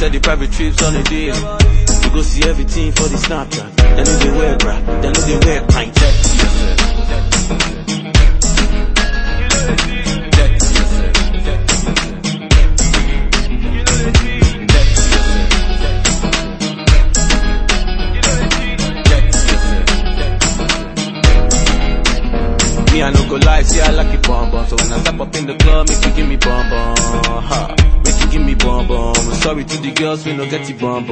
Steady private trips on the daily. You go see everything for the Snapchat. They know they wear bra, they know they wear pint. Me, I no go lie, see I like it bomb bomb. So when I step up in the club, make you give me bomb bomb. Ha, give me bomb. Sorry to the girls, we no get the bomb.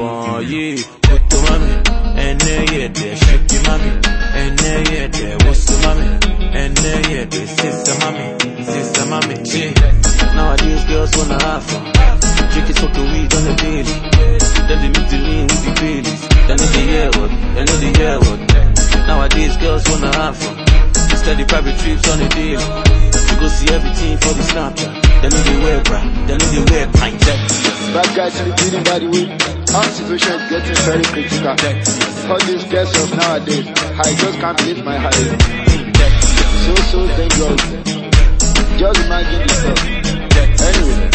Yeah, put the mommy, and then yeah, there, shake your mommy, and then yeah, there, what's the mommy, and then yeah, there, sister mommy, sister mommy. Yeah, nowadays girls wanna have fun. Drinking, smoking weed on the daily. Then they mix the lean with the Baileys. They the hear what, they the hear what. Nowadays girls wanna have fun. Steady private trips on the daily. You go see everything for the Snapchat. They know they wear bra, they know they wear pint. Bad guy to the beating by the way. Our situation is getting very critical. All these girls of nowadays, I just can't believe my eyes. So, so dangerous. Just imagine this stuff. Anyway.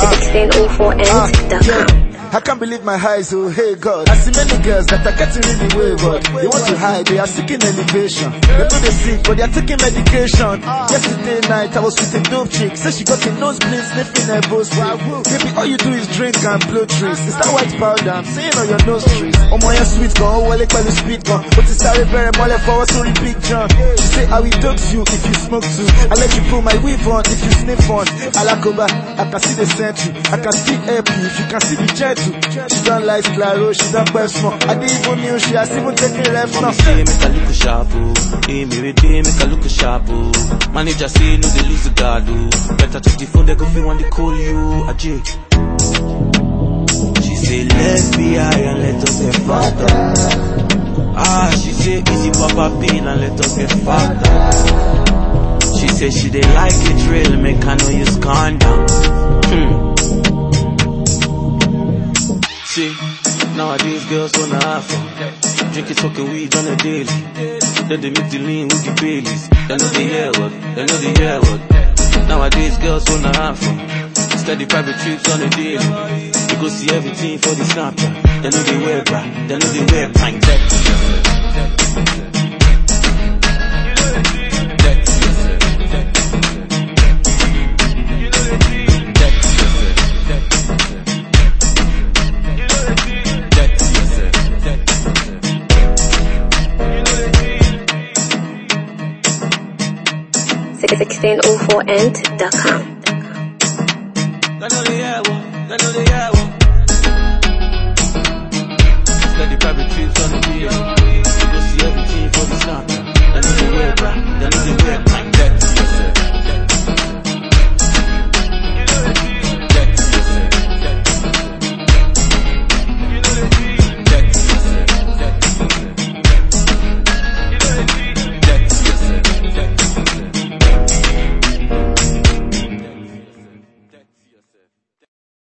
1604end.com. I can't believe my eyes, oh hey God. I see many girls that are getting really wayward. They want to hide, they are seeking elevation. They know they sick, but they are taking medication. Yesterday night, I was with a dope chick. Said she got a nosebleed sniffing her boss. Baby, all you do is drink and blow trees. It's that white powder, I'm saying on your nose trees. Oh my sweet gun, oh well, pẹ̀lú speed gun. But it's sorry very mole for us to big John. She say I will dose you if you smoke too. I let you pull my weave on if you sniff on. Alakoba, I can see the sentry. I can still help you if you can see the jet too. She don't like Claro, she don't press more. I didn't even knew she has even taken left now. Say make I look sharp, oh. Hey, me we day make I look sharp, oh. Manager say no they lose the guard, oh. Better check the phone, they go feel when they call you, Ajay. She say let's be high and let us get fatter. Ah, she say easy papa pain and let us get fatter. She say she dey like it real, make I know you calm down. Hmm. See, nowadays girls wanna have fun. Drinking, smoking weed on the daily. Then they mix the lean with the Baileys. They know the hear what, they know the hear what. Nowadays girls wanna have fun. Steady private trips on the daily. You go see everything for the Snapchat. They know they wear bra, they know they wear pint. 661004ant.com.